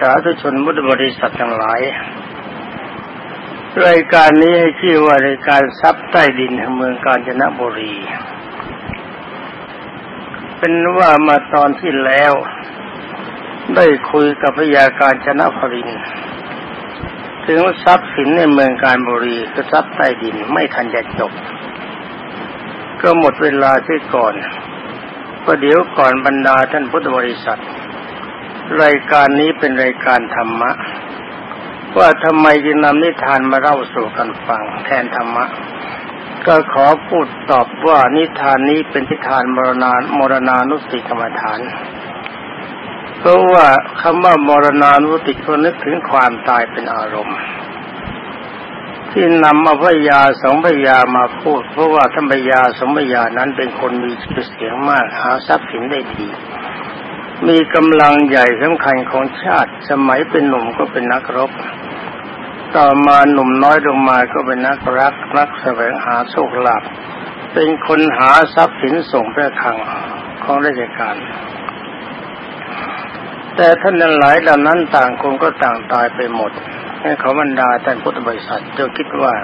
สาธุชนมุตบริษัททั้งหลาย รายการนี้ให้ชื่อว่ารายการทรัพย์ใต้ดินเมืองกาญจนบุรี เป็นว่ามาตอนที่แล้ว ได้คุยกับพยาการชนะพรินถึงทรัพย์สินในเมืองการบุรีคือทรัพย์ใต้ดินไม่ทันจะจบ ก็หมดเวลาที่ก่อนก็เดี๋ยวก่อนบรรดาท่านพุทธบริษัท รายการนี้เป็นรายการธรรมะ ว่าทำไมจึงนำนิทานมาเล่าสู่กันฟัง แทนธรรมะ ก็ขอพูดตอบว่านิทานนี้เป็นนิทานมรณามรณานุสติกรรมฐาน เพราะว่าคำว่ามรณานุสติก็นึกถึงความตายเป็นอารมณ์ที่นำมาพยาสองพยามาพูด เพราะว่าท่านพยาสองพยานั้นเป็นคนมีชื่อเสียงมากหาทรัพย์สินได้ดี มีกำลังใหญ่สำคัญของชาติ สมัยเป็นหนุ่มก็เป็นนักรบ ต่อมาหนุ่มน้อยลงมาก็เป็นนักรักนักแสวงหาโชคลาภเป็นคนหาทรัพย์สินส่งพระคังของราชการ แต่ท่านหลายเหล่านั้นต่างคนก็ต่างตายไปหมดให้เขาบรรดาท่านพุทธบริษัทจะคิดว่า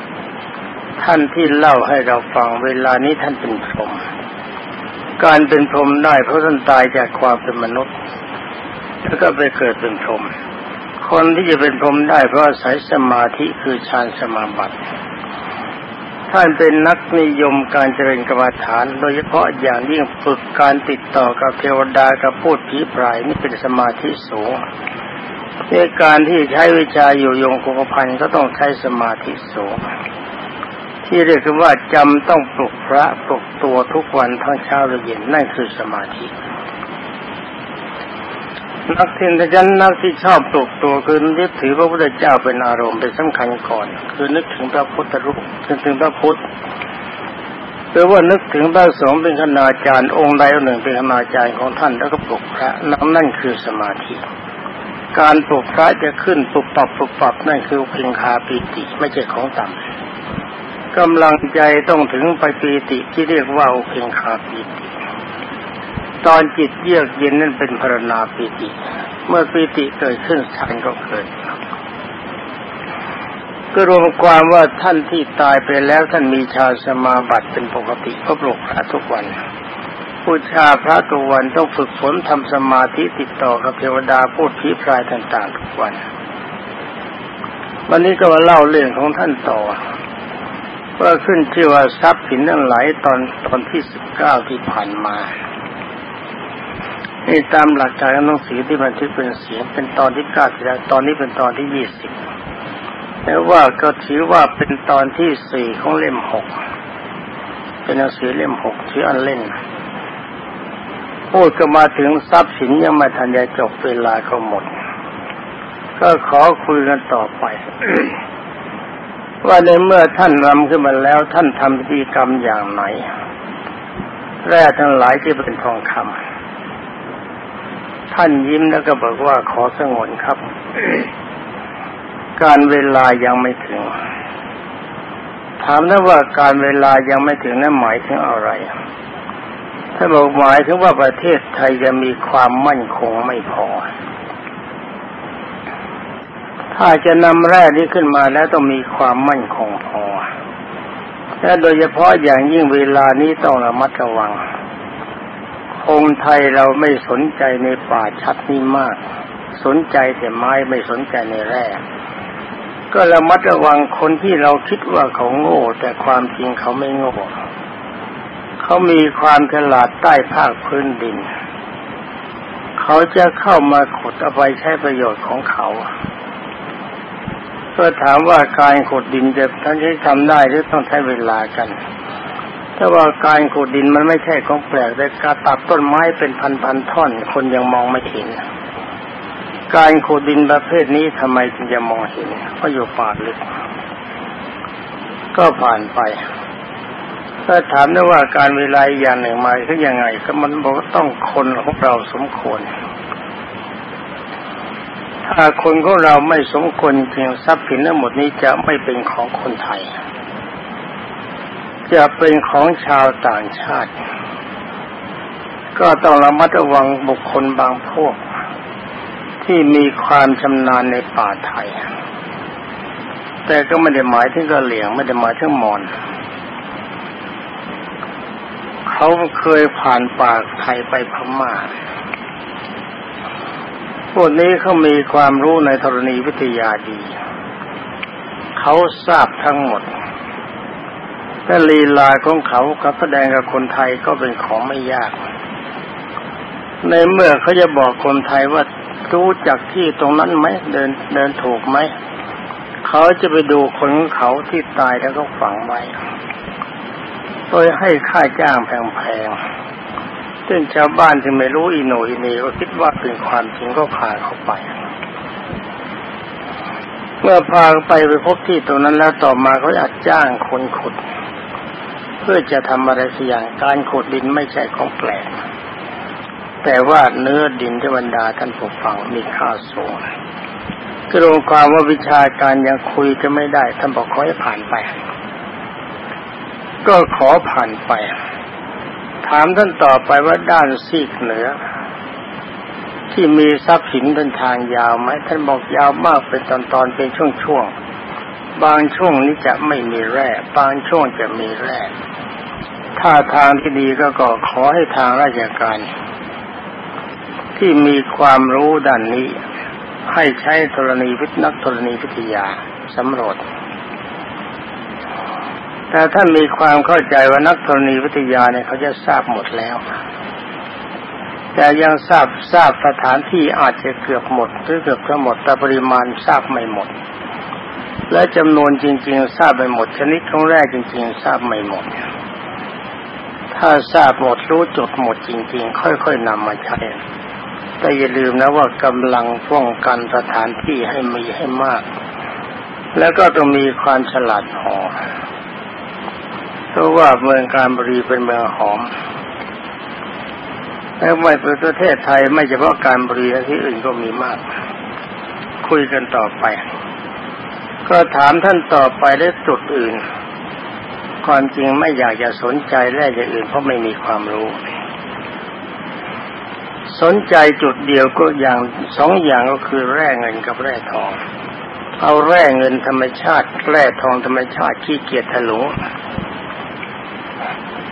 ท่านที่เล่าให้เราฟังเวลานี้ท่านเป็นพรหม การเป็นพรหมได้เพราะท่านตายจากความเป็นมนุษย์ แล้วก็ไปเกิดเป็นพรหมคนที่จะเป็นพรหมได้เพราะอาศัยสมาธิคือฌานสมาบัติท่านเป็นนักนิยมการเจริญกรรมฐาน โดยเฉพาะอย่างยิ่งฝึกการติดต่อกับเทวดากับพูดผีพรายนี่เป็นสมาธิสูงในการที่ใช้วิชาอยู่ยงคงพันก็ต้องใช้สมาธิสูง ที่เรียกว่าจำต้องปลุกพระปลุกตัวทุกวันทั้งเช้าและเย็นนั่นคือสมาธินักทินทจันนักที่ชอบปลุกตัวคือนึกถือพระพุทธเจ้าเป็นอารมณ์เป็นสำคัญก่อน คือนึกถึงพระพุทธรูปนึกถึงพระพุทธหรือว่านึกถึงพระสงฆ์เป็นคณาจารย์องค์ใดองค์หนึ่งเป็นคณาจารย์ของท่านแล้วก็ปลุกพระนั่นคือสมาธิ การปลุกพระจะขึ้นปลุกปรับปลุกปรับนั่นคือเพียงคาปีติไม่ใช่ของต่ำ กำลังใจต้องถึงไปปีติที่เรียกว่าเพียงคาปีติ ตอนจิตเยือกเย็นนั่นเป็นพรณาปีติ เมื่อปีติเกิดขึ้นฌานก็เกิดก็รวมความว่าท่านที่ตายไปแล้วท่านมีชาสมาบัติเป็นปกติก็ปลุกพระทุกวันบูชาพระตุวันต้องฝึกฝนทำสมาธิติดต่อกับเทวดาพูดผีพรายต่างๆทุกวัน วันนี้ก็มาเล่าเรื่องของท่านต่อ ว่าขึ้นที่ว่าทรัพย์สินนั่นไหลตอนตอนที่สิบเก้าที่ผ่านมานี่ตามหลักการหนังสือที่บันทึกเป็นเสียงเป็นตอนที่เก้าที่แล้วตอนนี้เป็นตอนที่ยี่สิบแต่ว่าก็ถือว่าเป็นตอนที่สี่ของเล่มหกเป็นหนังสือเล่มหกที่อันเล่นพูดก็มาถึงทรัพย์สินยังไม่ทันจะจบเวลาก็หมด ก็ขอคุยกันต่อไป ว่าในเมื่อท่านรำขึ้นมาแล้วท่านทำพิธีกรรมอย่างไหนแร่ทั้งหลายที่เป็นทองคำท่านยิ้มแล้วก็บอกว่าขอสงวนครับ การเวลายังไม่ถึง ถามนะว่าการเวลายังไม่ถึงนั้นหมายถึงอะไรถ้าบอกหมายถึงว่าประเทศไทยจะมีความมั่นคงไม่พอ ถ้าจะนำแร่นี้ขึ้นมาแล้วต้องมีความมั่นคงพอและโดยเฉพาะอย่างยิ่งเวลานี้ต้องระมัดระวังองไทยเราไม่สนใจในป่าชัดนี้มาก สนใจแต่ไม้ไม่สนใจในแร่ก็ระมัดระวังคนที่เราคิดว่าเขาโง่ แต่ความจริงเขาไม่โง่เขามีความฉลาดใต้ภาคพื้นดิน เขาจะเข้ามาขุดเอาไปใช้ประโยชน์ของเขา เพื่อถามว่าการขุดดินจะท่านใช้ทำได้หรือต้องใช้เวลากัน ถ้าว่าการขุดดินมันไม่ใช่ของแปลกแต่การตัดต้นไม้เป็นพันๆท่อน คนยังมองไม่เห็น การขุดดินประเภทนี้ทำไมจึงจะมองเห็นเพราะอยู่ป่าลึก ก็ผ่านไปถ้าถามได้ว่าการเวลาอย่างหนึ่งมาคือยังไง ก็มันบอกต้องคนของเราสมควร ถ้าคนของเราไม่สมควรจริงทรัพย์สินทั้งหมดนี้จะไม่เป็นของคนไทย จะเป็นของชาวต่างชาติ ก็ต้องระมัดระวังบุคคลบางพวก ที่มีความชำนาญในป่าไทย แต่ก็ไม่ได้หมายถึงกะเหลี่ยงไม่ได้หมายถึงมอนเขาเคยผ่านป่าไทยไปพม่า พวกนี้เขามีความรู้ในธรณีวิทยาดี เขาทราบทั้งหมดและลีลาของเขากับแสดงกับคนไทยก็เป็นของไม่ยาก ในเมื่อเขาจะบอกคนไทยว่ารู้จักที่ตรงนั้นไหมเดินเดินถูกไหมเขาจะไปดูคนของเขาที่ตายแล้วก็ฝังไว้โดยให้ค่าจ้างแพงๆ ซึ่งชาวบ้านที่ไม่รู้อีโนอีนีก็คิดว่าเป็นความจริงก็พาเขาไป เมื่อพาไปไปพบที่ตรงนั้นแล้วต่อมาเขาอยากจ้างคนขุด เพื่อจะทำอะไรสักอย่างการขุดดินไม่ใช่ของแปลก แต่ว่าเนื้อดินที่บรรดาท่านผู้ฟังมีค่าสูงกระงความว่าวิชาการยังคุยจะไม่ได้ท่านบอกขอให้ผ่านไป ก็ขอผ่านไป ถามท่านต่อไปว่าด้านซีกเหนือ ที่มีทรัพย์สินเป็นทางยาวไหมท่านบอกยาวมากเป็นตอนตอนเป็นช่วงๆบางช่วงนี้จะไม่มีแร่บางช่วงจะมีแร่ถ้าทางที่ดีก็ขอให้ทางราชการ ที่มีความรู้ด้านนี้ ให้ใช้ธรณีวิทนักธรณีวิทยาสำรวจ แต่ท่านมีความเข้าใจว่านักธรณีวิทยาเนี่ยเขาจะทราบหมดแล้ว แต่ยังทราบทราบสถานที่อาจจะเกือบหมดหรือเกือบทั้งหมดแต่ปริมาณทราบไม่หมด และจำนวนจริง ๆ ทราบไม่หมดชนิดของแรกจริง ๆ ทราบไม่หมด ถ้าทราบหมดรู้จุดหมดจริง ๆ ค่อยๆนำมาใช้แต่อย่าลืมนะว่ากำลังป้องกันสถานที่ให้มีให้มาก แล้วก็ต้องมีความฉลาดพอ เพราะว่าเมืองการบรีเป็นเมืองหอมแล้วไม่ประเทศไทยไม่เฉพาะการบรีที่อื่นก็มีมาก คุยกันต่อไป ก็ถามท่านต่อไปได้จุดอื่น ความจริงไม่อยากจะสนใจแร่อย่างอื่นเพราะไม่มีความรู้ สนใจจุดเดียวก็อย่างสองอย่างก็คือแร่เงินกับแร่ทองเอาแร่เงินธรรมชาติแร่ทองธรรมชาติขี้เกียจถลุง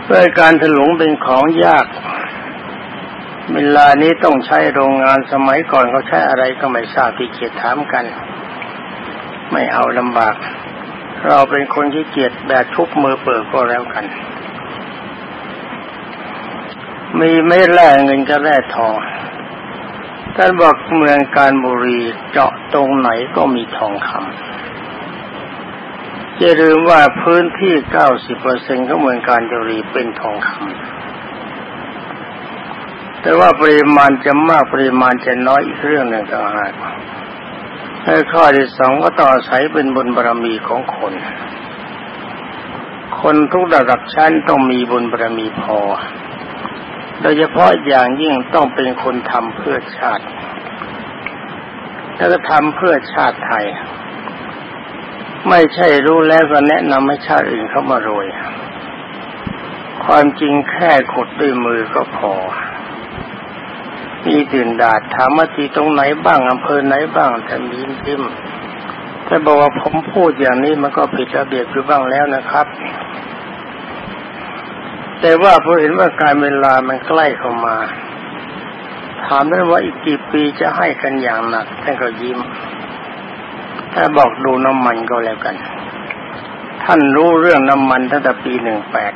เพื่อการถลุงเป็นของยาก เวลานี้ต้องใช้โรงงานสมัยก่อนเขาใช้อะไรก็ไม่ทราบที่เกียจถามกัน ไม่เอาลำบาก เราเป็นคนที่เกียจแบบทุบมือเปิดก็แล้วกัน มีไม่แร่เงินกับแร่ทองท่านบอกเมืองการบุรีเจาะตรงไหนก็มีทองคำ จะลืมว่าพื้นที่เก้าสิบเปอร์เซ็นของเมืองการบุรีเป็นทองคำแต่ว่าปริมาณจะมากปริมาณจะน้อยอีกเรื่องหนึ่งต่างหากให้ข้อที่สองก็ต่ออาศัยเป็นบุญบารรมีของคน คนทุกระดับชั้นต้องมีบุญบารรมีพอ โดยเฉพาะอย่างยิ่งต้องเป็นคนทำเพื่อชาติ แล้วก็ทำเพื่อชาติไทย ไม่ใช่รู้แล้วก็แนะนำให้ชาติอื่นเข้ามาโรย ความจริงแค่ขุดด้วยมือก็พอ มีตื่นดาดถามว่าที่ตรงไหนบ้างอำเภอไหนบ้างท่านยิ้มยิ้มแต่บอกว่าผมพูดอย่างนี้มันก็ผิดระเบียบอยู่บ้างแล้วนะครับ แต่ว่าพอเห็นว่าการเวลามันใกล้เข้ามา ถามได้ว่าอีกกี่ปีจะให้กันอย่างหนักท่านก็ยิ้ม ถ้าบอกดูน้ำมันก็แล้วกัน ท่านรู้เรื่องน้ำมันตั้งแต่ปีหนึ่งแปด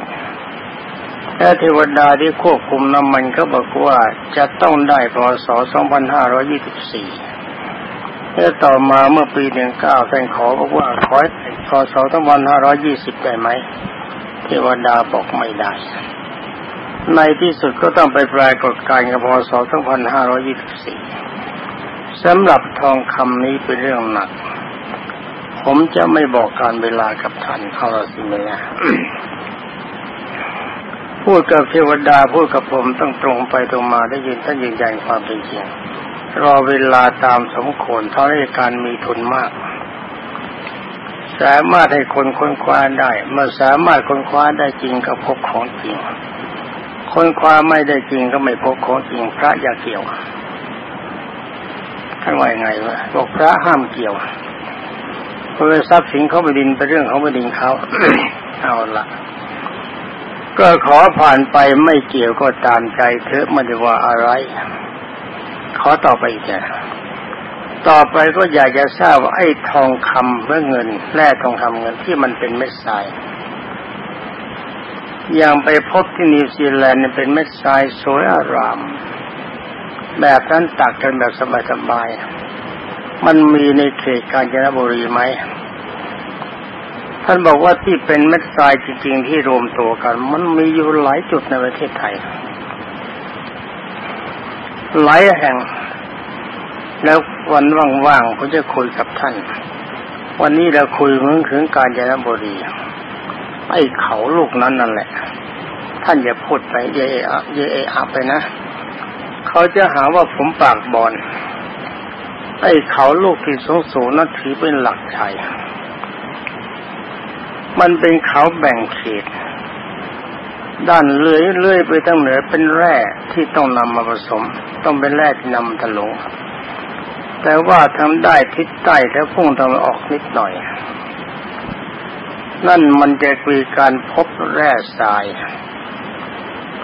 และเทวดาที่ควบคุมน้ำมันก็บอกว่าจะต้องได้พศสองพันห้าร้อยี่สิบสี่แล้วต่อมาเมื่อปีหนึ่งเก้าท่านขอบอกว่าขอพศสองพันห้าร้อยี่สิบได้ไหม เทวดาบอกไม่ได้ ในที่สุดก็ต้องไปปรายกฏการกับพศ 2524สำหรับทองคำนี้เป็นเรื่องหนัก ผมจะไม่บอกการเวลากับท่านเขาเราสิเมียพูดกับเทวดาพูดกับผมต้องตรงไปตรงมาได้ยินท่านยืนยันความเป็นจริงรอเวลาตามสมควรเท่าไรการมีทุนมาก สามารถให้คนค้นคว้าได้เมื่อสามารถค้นคว้าได้จริงก็พบของจริงค้นคว้าไม่ได้จริงก็ไม่พบของจริงพระอย่าเกี่ยวถ้านว่ายังไงวะบอกพระห้ามเกี่ยว เพราะทรัพย์สินเขาไปดินไปเรื่องเขาไปดินเขาเอาละก็ขอผ่านไปไม่เกี่ยวก็ตามใจเถอะไม่ได้ว่าอะไร ขอต่อไปอีกแกต่อไปก็อยากจะทราบว่าไอ้ทองคำเมื่อเงินแร่ทองคำเงินที่มันเป็นเม็ดทรายอย่างไปพบที่นิวซีแลนด์เป็นเม็ดทรายสวยอาราม แบบนั้นตักกันแบบสบายๆ มันมีในเขตกาญจนบุรีไหมท่านบอกว่าที่เป็นเม็ดทรายจริง ๆ ที่รวมตัวกัน มันมีอยู่หลายจุดในประเทศไทย หลายแห่ง แล้ววันว่างๆผมจะคุยกับท่าน วันนี้เราคุยเรื่องถึงกาญจนบุรีไอ้เขาลูกนั้นนั่นแหละ ท่านอย่าพูดไปเยอะเยอะไปนะ เขาจะหาว่าผมปากบอล ไอ้เขาลูกที่สูงสูงนั้นถือเป็นหลักชัย มันเป็นเขาแบ่งเขต ด้านเลื่อยเลื่อยไปทางเหนือเป็นแร่ที่ต้องนำมาผสม ต้องเป็นแร่ที่นำทะลงแต่ว่าทำได้ทิศใต้แล้วพุ่งตะวันออกนิดหน่อย นั่นมันจะมีการพบแร่ทราย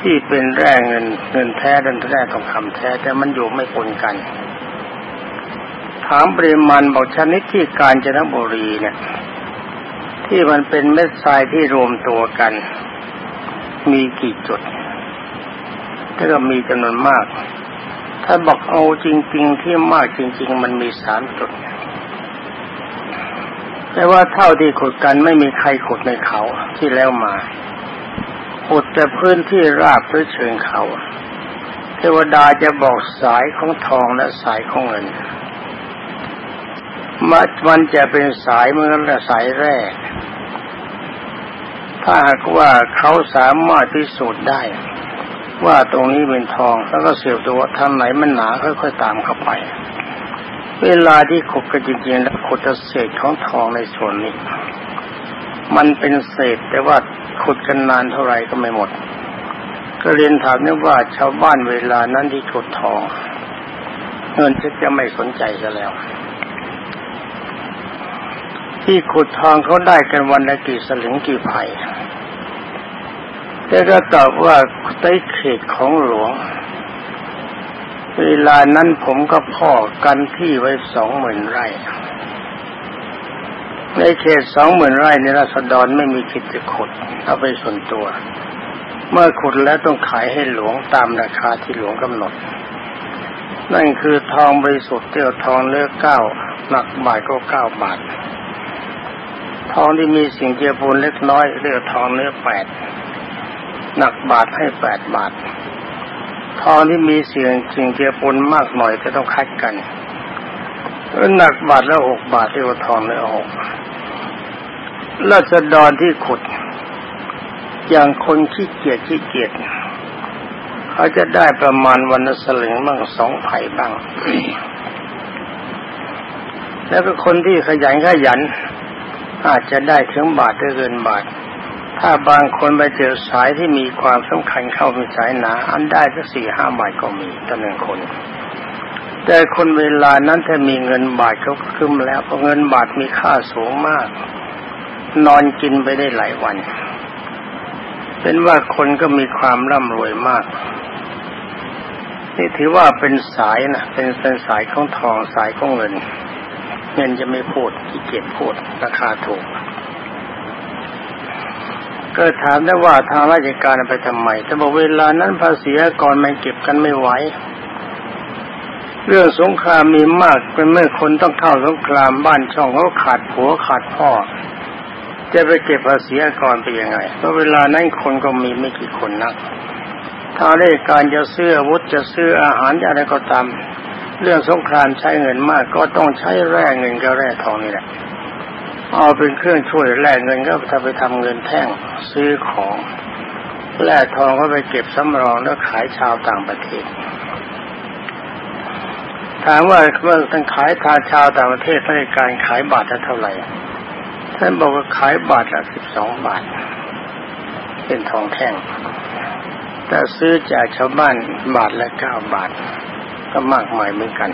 ที่เป็นแร่เงินเงินแท้ดันแร่ทองคำแท้แต่มันอยู่ไม่ปนกัน ถามปริมาณบอกชนิดที่กาญจนบุรีเนี่ย ที่มันเป็นเม็ดทรายที่รวมตัวกัน มีกี่จุดถ้าก็มีจำนวนมาก ถ้าบอกเอาจริง ๆ ที่มากจริง ๆ มันมีสามจุด แต่ว่าเท่าที่ขุดกันไม่มีใครขุดในเขาที่แล้วมาขุดแต่พื้นที่ราบหรือเชิงเขา เทวดาจะบอกสายของทองและสายของเงิน มันจะเป็นสายเหมือนสายแร่ถ้าหากว่าเขาสามารถพิสูจน์ได้ ว่าตรงนี้เป็นทองแล้วก็เสียบตัวทางไหนมันหนาค่อยๆตามเข้าไป เวลาที่ขุดกันจริงๆแล้วขุดเศษของทองในส่วนนี้ มันเป็นเศษแต่ว่าขุดกันนานเท่าไหร่ก็ไม่หมด ก็เรียนถามนี่ว่าชาวบ้านเวลานั้นที่ขุดทองเงินจะไม่สนใจกันแล้ว ที่ขุดทองเขาได้กันวันละกี่สลึงกี่ไผ่แต่ก็ตอบว่าใต้เขตของหลวง เวลานั้นผมก็พ่อกันที่ไว้สองหมื่นไร่ ในเขตสองหมื่นไร่ในรัศดรไม่มีคิดจะขุดเอาไปส่วนตัว เมื่อขุดแล้วต้องขายให้หลวงตามราคาที่หลวงกำหนด นั่นคือทองบริสุทธิ์เตี้ยวทองเลือกเก้าหนักบาทก็เก้าบาท ทองที่มีสิ่งเจือปนเล็กน้อยเรียกทองเนื้อแปดหนักบาทให้แปดบาท ทองที่มีเสียงสิ่งเจือปนมากหน่อยก็ต้องคัดกันหนักบาทแล้วหกบาทเรียกว่าทองเนื้อหกราษฎรที่ขุด อย่างคนขี้เกียจขี้เกียจเขาจะได้ประมาณวันละสลึงบ้างสองไผ่บ้าง แล้วก็คนที่ขยันขยัน อาจจะได้ถึงบาทหรือเกินบาท ถ้าบางคนไปเจอสายที่มีความสำคัญเข้าเป็นสายหนา อันได้สักสี่ห้าบาทก็มีต่อหนึ่งคน แต่คนเวลานั้นถ้ามีเงินบาทเขาขึ้นแล้วเพราะเงินบาทมีค่าสูงมาก นอนกินไปได้หลายวัน เป็นว่าคนก็มีความร่ำรวยมากนี่ถือว่าเป็นสายนะเป็นเป็นสายของทองสายของเงิน เงินจะไม่พูดที่เกียจพูดราคาถูก ก็ถามได้ว่าทางราชการไปทำไมแต่บอกเวลานั้นภาษีก่อนมันเก็บกันไม่ไหวเรื่องสงครามมีมากเป็นเมื่อคนต้องเข้าสงครามบ้านช่องเขาขาดผัวขาดพ่อ จะไปเก็บภาษีก่อนไปยังไงเพราะเวลานั้นคนก็มีไม่กี่คนนักถ้าได้การจะซื้ออาวุธจะซื้ออาหารอะไรก็ตาม เรื่องสงครามใช้เงินมากก็ต้องใช้แร่เงินกับแร่ทองนี่แหละเอาเป็นเครื่องช่วยแร่เงินก็ถ้าไปทำเงินแท่งซื้อของแร่ทองก็ไปเก็บสำรองแล้วขายชาวต่างประเทศ ถามว่าเมื่อท่านขายทาชาวต่างประเทศในการขายบาทละเท่าไหร่ท่านบอกว่าขายบาทละสิบสองบาท เป็นทองแท่ง แต่ซื้อจากชาวบ้านบาทละเก้าบาท ก็มากมายเหมือนกัน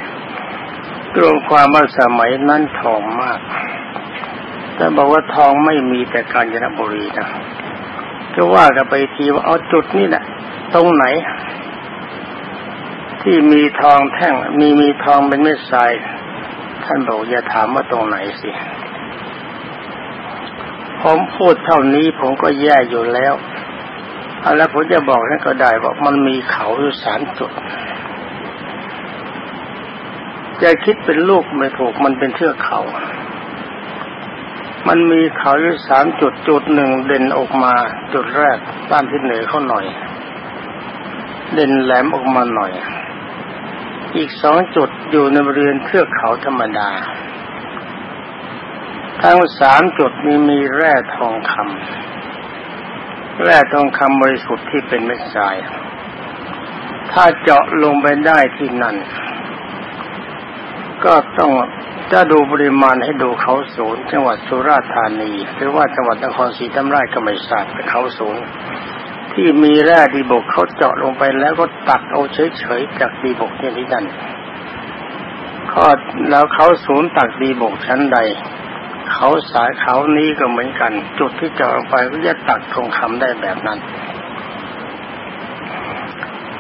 รวมความว่าสมัยนั้นทองมาก แต่บอกว่าทองไม่มีแต่กาญจนบุรีนะก็ว่ากันไปทีว่าเอาจุดนี่แหละตรงไหน ที่มีทองแท่ง มีมีทองเป็นเม็ดทรายท่านบอกอย่าถามว่าตรงไหนสิผมพูดเท่านี้ผมก็แย่อยู่แล้วเอาแล้วผมจะบอกนั่นก็ได้ว่ามันมีเขาอยู่สามจุด จะคิดเป็นลูกไม่ถูกมันเป็นเทือกเขา มันมีเขาอยู่สามจุดจุดหนึ่งเด่นออกมา จุดแรกด้านที่เหนือเขาหน่อย เด่นแหลมออกมาหน่อย อีกสองจุดอยู่ในบริเวณเทือกเขาธรรมดา ทั้งสามจุดนี้มีแร่ทองคำแร่ทองคำบริสุทธิ์ที่เป็นเม็ดทรายถ้าเจาะลงไปได้ที่นั่น ก็ต้องจะดูปริมาณให้ดูเขาศูนย์จังหวัดสุราษฎร์ธานีหรือว่าจังหวัดนครศรีธรรมราชก็ไม่ทราบแต่เขาศูนย์ที่มีแร่ดีบกเขาเจาะลงไปแล้วก็ตักเอาเฉยๆจากดีบกเนี่ยที่นั่นข้อแล้วเขาศูนย์ตักดีบกชั้นใด เขาสายเขานี้ก็เหมือนกัน จุดที่เจาะลงไปก็จะตัดทองคำได้แบบนั้น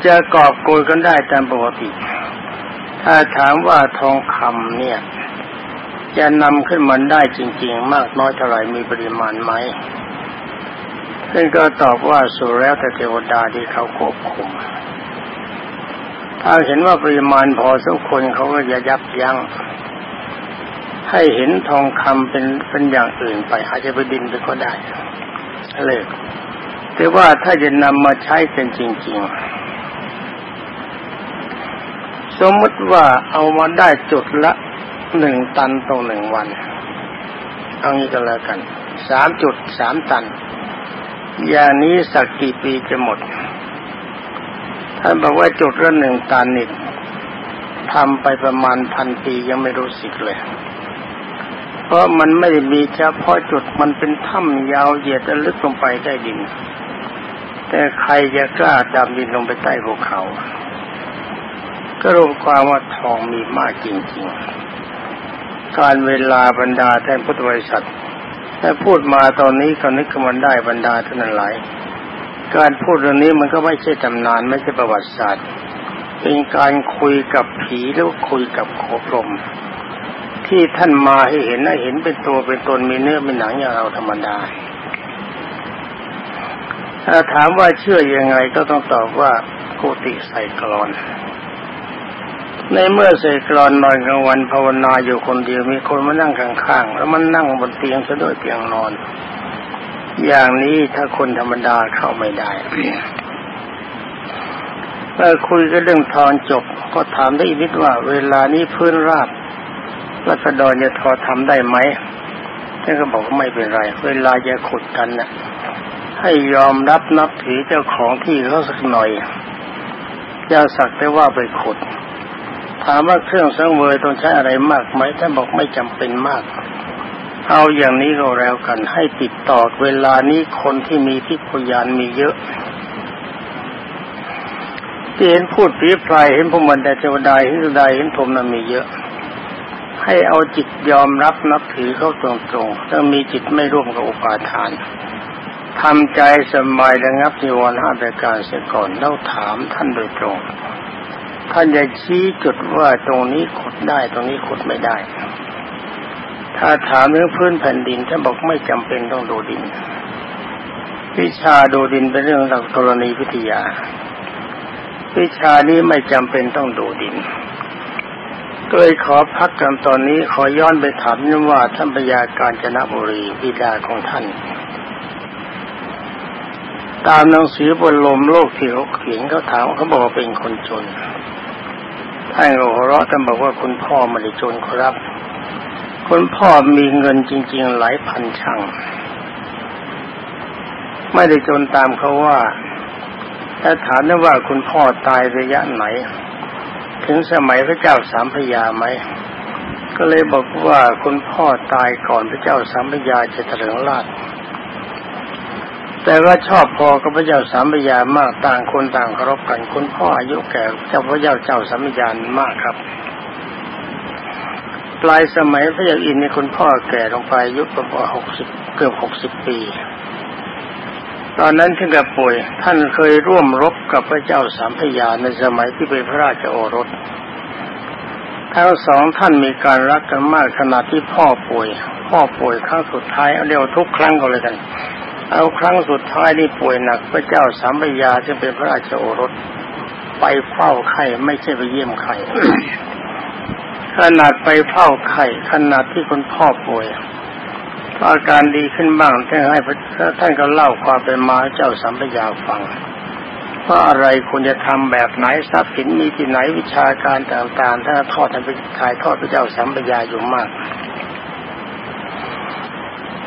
จะกอบโกยกันได้ตามปกติ ถ้าถามว่าทองคำเนี่ย จะนำขึ้นมาได้จริง ๆ มากน้อยเท่าไหร่มีปริมาณไหมซึ่งก็ตอบว่าสุแล้วแต่เทวดาที่เขาควบคุม ถ้าเห็นว่าปริมาณพอสมควรเขาก็จะยับยัง้งให้เห็นทองคำเป็นเป็นอย่างอื่นไป อาจจะไปดินไปก็ได้เลยแต่ว่าถ้าจะนำมาใช้เป็นจริง ๆ สมมติว่าเอามาได้จุดละหนึ่งตันต่อหนึ่งวัน เอางี้ก็แล้วกันสามจุดสามตันอย่างนี้สักกี่ปีจะหมด ท่านบอกว่าจุดละหนึ่งตันนี่ทำไปประมาณพันปียังไม่รู้สึกเลย เพราะมันไม่ได้มีเฉพาะจุดมันเป็นถ้ำยาวเหยียดลึกลงไปใต้ดิน แต่ใครจะกล้าดำดินลงไปใต้ภูเขา ก็รู้ความว่าทองมีมากจริงๆ การเวลาบรรดาแทนพุทธบริษัทถ้าพูดมาตอนนี้ก็นึกมันได้บรรดาท่านหลายการพูดเรื่องนี้มันก็ไม่ใช่ตำนานไม่ใช่ประวัติศาสตร์ เป็นการคุยกับผีหรือคุยกับโคพรม ที่ท่านมาให้เห็นนะเห็นเป็นตัวเป็นตนมีเนื้อเป็นหนังอย่างเราธรรมดาถ้าถามว่าเชื่อยังไงก็ต้องตอบว่าโกติใส่กรอน ในเมื่อใส่กรอนนอนกลางวันภาวนาอยู่คนเดียวมีคนมานั่งข้างๆแล้วมันนั่งบนเตียงซะด้วยเตียงนอน อย่างนี้ถ้าคนธรรมดาเข้าไม่ได้เมื่อคุยกันเรื่องทอนจบ ก็ถามได้อีกนิดว่า เวลานี้พื้นราบรัศดรจะทอทำได้ไหมท่านก็บอกว่าไม่เป็นไร เวลาจะขุดกันนะ่ะ ให้ยอมรับนับถือเจ้าของที่เขาสักหน่อยอย่าสักแต่ว่าไปขุด ถามว่าเครื่องสังเวยต้องใช้อะไรมากไหมท่านบอกไม่จำเป็นมาก เอาอย่างนี้ก็แล้วกันให้ติดต่อเวลานี้คนที่มีทิพยานมีเยอะที่เห็นพูดผีพลายเห็นพมันแต่เทวดาเห็นสุดาเห็นผมนั้นมีเยอะ ให้เอาจิตยอมรับนับถือเขาตรงๆถ้ามีจิตไม่ร่วมกับอุปาทานทำใจสบายระงับนิวรณ์ห้าประการเสียก่อนแล้วถามท่านโดยตรง ท่านจะชี้จุดว่าตรงนี้ขุดได้ตรงนี้ขุดไม่ได้ ถ้าถามเรื่องพื้นแผ่นดินท่านบอกไม่จำเป็นต้องดูดิน วิชาดูดินเป็นเรื่องหลักกรณีวิทยา วิชานี้ไม่จำเป็นต้องดูดินก็เลยขอพักกันตอนนี้ขอย้อนไปถามนว่าท่านพยาการจนบุรีบิดาของท่าน ตามหนังสือบนลมโลกที่เขาเขียนเขาถามเขาบอกว่าเป็นคนจน ท่านก็หัวเราะท่านบอกว่าคุณพ่อไม่ได้จนครับ คุณพ่อมีเงินจริง ๆ หลายพันช่างไม่ได้จนตามเขาว่าถ้าถามว่าคุณพ่อตายระยะไหน ถึงสมัยพระเจ้าสามพยาไหม ก็เลยบอกว่าคุณพ่อตายก่อนพระเจ้าสามพยาจะเถลิงราช แต่ว่าชอบพอกับพระเจ้าสามพยามากต่างคนต่างเคารพกันคุณพ่ออายุแก่เจ้าพระเจ้าเจ้าสามพยานมากครับ ปลายสมัยพระยาอินในคุณพ่อแก่ลงไปอายุประมาณหกสิบเกือบหกสิบปี ตอนนั้นท่านกับป่วย ท่านเคยร่วมรบกับพระเจ้าสามพยาในสมัยที่เป็นพระราชโอรสทั้งสองท่านมีการรักกันมากขณะที่พ่อป่วย พ่อป่วยครั้งสุดท้ายเอาเรียกทุกครั้งก็เลยกัน เอาครั้งสุดท้ายนี่ป่วยหนักพระเจ้าสามพยาจึงเป็นพระราชโอรส ไปเฝ้าไข้ไม่ใช่ไปเยี่ยมไข้ขนาดไปเฝ้าไข่ขนาดที่คุณพ่อป่วยอาการดีขึ้นบ้างท่านให้ท่านก็เล่าความเป็นมาเจ้าสัมปยาฟังว่าอะไรควรจะทำแบบไหนทรัพย์สินมีที่ไหนวิชาการต่างๆท่านทอดท่านไปถ่ายทอดพระเจ้าสัมปยาอยู่มาก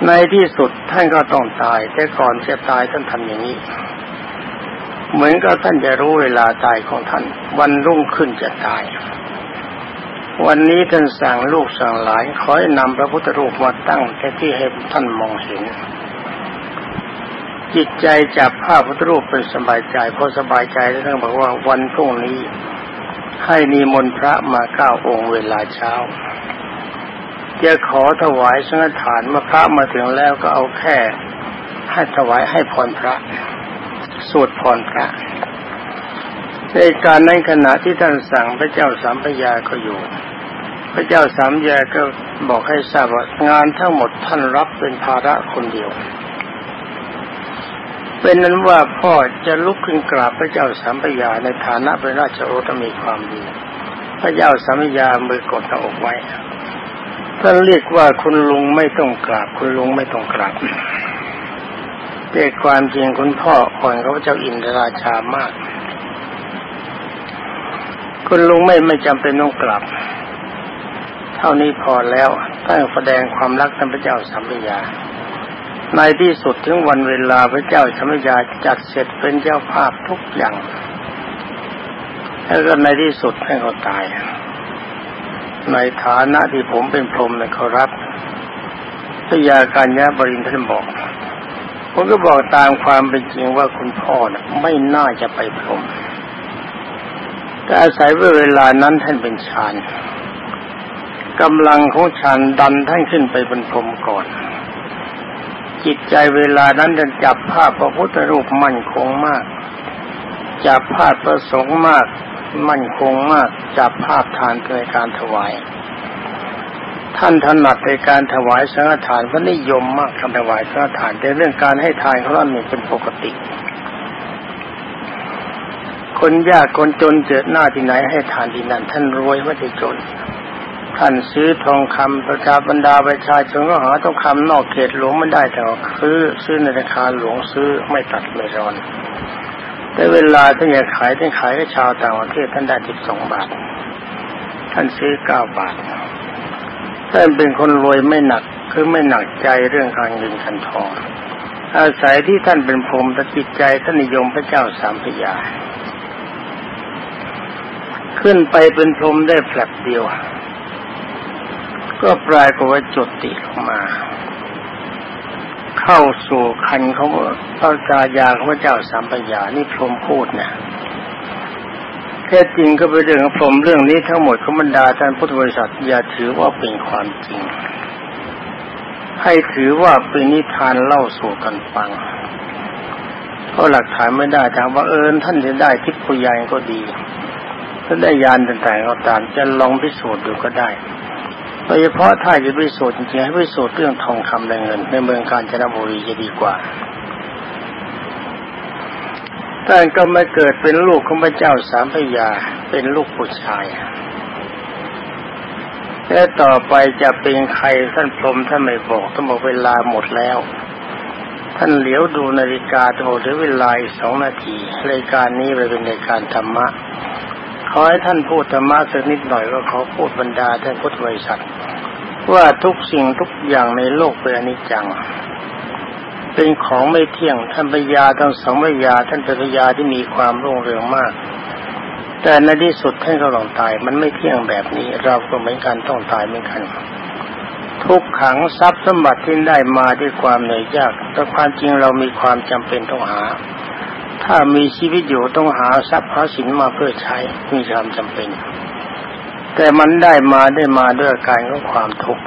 ในที่สุดท่านก็ต้องตาย แต่ก่อนจะตายท่านทำอย่างนี้ เหมือนกับท่านจะรู้เวลาตายของท่าน วันรุ่งขึ้นจะตาย วันนี้ท่านสั่งลูกสั่งหลายขอให้นำพระพุทธรูปมาตั้งแค่ที่ให้ท่านมองเห็น จิตใจจับภาพพระพุทธรูปเป็นสบายใจพอสบายใจแล้วท่านบอกว่าวันพรุ่งนี้ให้นิมนต์พระมาเก้าองค์เวลาเช้า จะขอถวายสังฆทานเมื่อพระมาถึงแล้วก็เอาแค่ ให้ถวายให้พรพระ สวดพรพระ ในการในขณะที่ท่านสั่งพระเจ้าสามพยาก็อยู่ พระเจ้าสามยาก็บอกให้ทราบว่างานทั้งหมดท่านรับเป็นภาระคนเดียวเป็นนั้นว่าพ่อจะลุกขึ้นกราบพระเจ้าสามพยาในฐานะเป็นราชโอรสมีความดี พระเจ้าสามพยามือกดหน้าอกไว้ ท่านเรียกว่าคุณลุงไม่ต้องกราบ คุณลุงไม่ต้องกราบแต่ความจริงคุณพ่ออ่อนพระเจ้าอินทราชามาก คุณลุงไม่ไม่จำเป็นต้องกลับเท่านี้พอแล้วตั้งแสดงความรักท่านพระเจ้าสัมปยาในที่สุดถึงวันเวลาพระเจ้าสัมปยาจัดเสร็จเป็นเจ้าภาพทุกอย่างแล้วก็ในที่สุดท่านก็ตาย ในฐานะที่ผมเป็นพรหมเนี่ยเขารับพยาการยะบรินท่านบอก ผมก็บอกตามความเป็นจริงว่าคุณพ่อนะไม่น่าจะไปพรหมแต่อาศัยเวลานั้นท่านเป็นฌานกำลังของฌานดันท่านขึ้นไปบนพรมก่อน จิตใจเวลานั้นท่านจับภาพพระพุทธรูปมั่นคงมาก จับภาพประสงค์มาก มั่นคงมากจับภาพทานในการถวาย ท่านถนัดในการถวายสังฆทานก็นิยมมากทำถวายสังฆทานแต่เรื่องการให้ทานเขาท่านนี่เป็นปกติ คนยากคนจนเจอหน้าที่ไหนให้ทานที่นั่น ท่านรวยไม่ได้จน ท่านซื้อทองคำประชาบรรดาประชาชนก็หาทองคำนอกเขตหลวงไม่ได้แต่ซื้อซื้อในราคาหลวงซื้อไม่ตัดไม่รอน แต่เวลาท่านอยากขายท่านขายให้ชาวต่างประเทศท่านได้สิบสองบาท ท่านซื้อเก้าบาท ท่านเป็นคนรวยไม่หนักคือไม่หนักใจเรื่องการเงินกันทอง อาศัยที่ท่านเป็นพรหมต่จิตใจท่านนิยมพระเจ้าสามพยา ขึ้นไปเป็นพรมได้แผลบเดียว ก็ปลายกว่าจุดติลงมา เข้าสู่คันเขาพระกายาของพระเจ้าสามปัญญานี่พรมพูดเนี่ยแท้จริงก็เป็นเรื่องพรมเรื่องนี้ทั้งหมดขบรรดาท่านพุทธบริษัทอย่าถือว่าเป็นความจริง ให้ถือว่าเป็นนิทานเล่าสู่กันฟังเพราะหลักฐานไม่ได้แต่ว่าเอิญท่านจะได้ทิพยานก็ดีถ้าได้ยานต่างๆก็ตามจะลองพิสูจน์ดูก็ได้ โดยเฉพาะถ้าจะพิสูจน์จริงๆให้พิสูจน์เรื่องทองคำและเงิน ในเมืองกาญจนบุรีจะดีกว่าท่านก็ไม่เกิดเป็นลูกของพระเจ้าสามพยาเป็นลูกผู้ชายแต่ต่อไปจะเป็นใครท่านพรมท่านไม่บอกท่านบอกเวลาหมดแล้ว ท่านเหลียวดูนาฬิกาท่านบอกเหลือเวลาอีกสองนาทีรายการนี้เป็นรายการธรรมะ ขอให้ท่านพูดธรรมะสักนิดหน่อยก็ขอพูดบรรดาท่านพุทธบริษัทว่าทุกสิ่งทุกอย่างในโลกเป็นอนิจจัง เป็นของไม่เที่ยงท่านพญาทั้งสองพญาท่านเป็นพญาที่มีความรุ่งเรืองมาก แต่ในที่สุดท่านก็ต้องตาย มันไม่เที่ยงแบบนี้ เราก็เหมือนกันต้องตายเหมือนกันทุกขังทรัพย์สมบัติที่ได้มาด้วยความเหนื่อยยากแต่ความจริงเรามีความจำเป็นต้องหา ถ้ามีชีวิตอยู่ต้องหาทรัพย์หาสินมาเพื่อใช้มีความจำเป็น แต่มันได้มาได้มาด้วยอาการของความทุกข์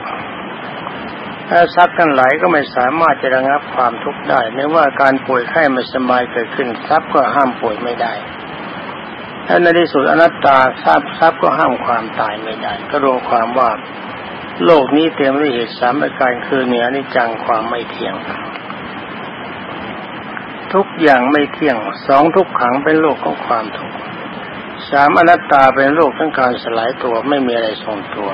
ถ้าทรัพย์ทั้งหลายก็ไม่สามารถจะระงับความทุกข์ได้ไม่ว่าการป่วยไข้ไม่สบายเกิดขึ้นทรัพย์ก็ห้ามป่วยไม่ได้ถ้าในที่สุดอนัตตาทรัพย์ทรัพย์ก็ห้ามความตายไม่ได้ ก็รวมความว่าโลกนี้เต็มด้วยเหตุสามประการคือเหนือนิจังความไม่เที่ยง ทุกอย่างไม่เที่ยงสองทุกขังเป็นโลกของความทุกข์สามอนัตตาเป็นโลกทั้งการสลายตัวไม่มีอะไรทรงตัว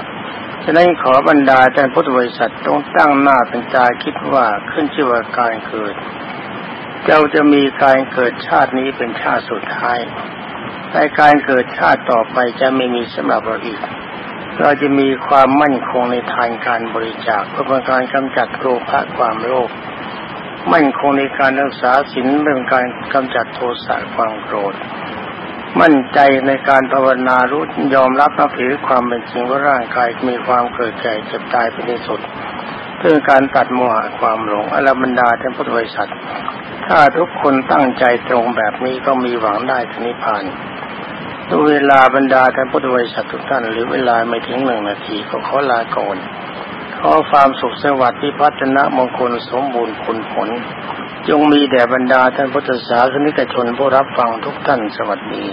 ฉะนั้นขอบรรดาท่านพุทธบริษัทต้องตั้งหน้าเป็นตาคิดว่าขึ้นชื่อว่าการเกิดเจ้าจะมีการเกิดชาตินี้เป็นชาติสุดท้ายแต่การเกิดชาติต่อไปจะไม่มีสำหรับเราอีก เราจะมีความมั่นคงในทางการบริจาคเพื่อเป็นการกำจัดโลภะความโลภ มั่นคงในการรักษาศีลเป็นการกำจัดโทสะความโกรธ มั่นใจในการภาวนารู้ยอมรับนับถือความเป็นจริงว่าร่างกายมีความเกิดแก่เจ็บตายเป็นที่สุด เพื่อการตัดโมหะความหลงอรบรรดาท่านพุทธบริษัท ถ้าทุกคนตั้งใจตรงแบบนี้ก็มีหวังได้ถึงนิพพานดูเวลาบรรดาท่านพุทธบริษัททุกท่าน หรือเวลาไม่ถึงหนึ่งนาทีก็ขอลาก่อน ขอความสุขสวัสดิ์ที่พัฒนามงคลสมบูรณ์ผลผล จงมีแด่บรรดาท่านพุทธศาสนิกชนผู้รับฟังทุกท่านสวัสดี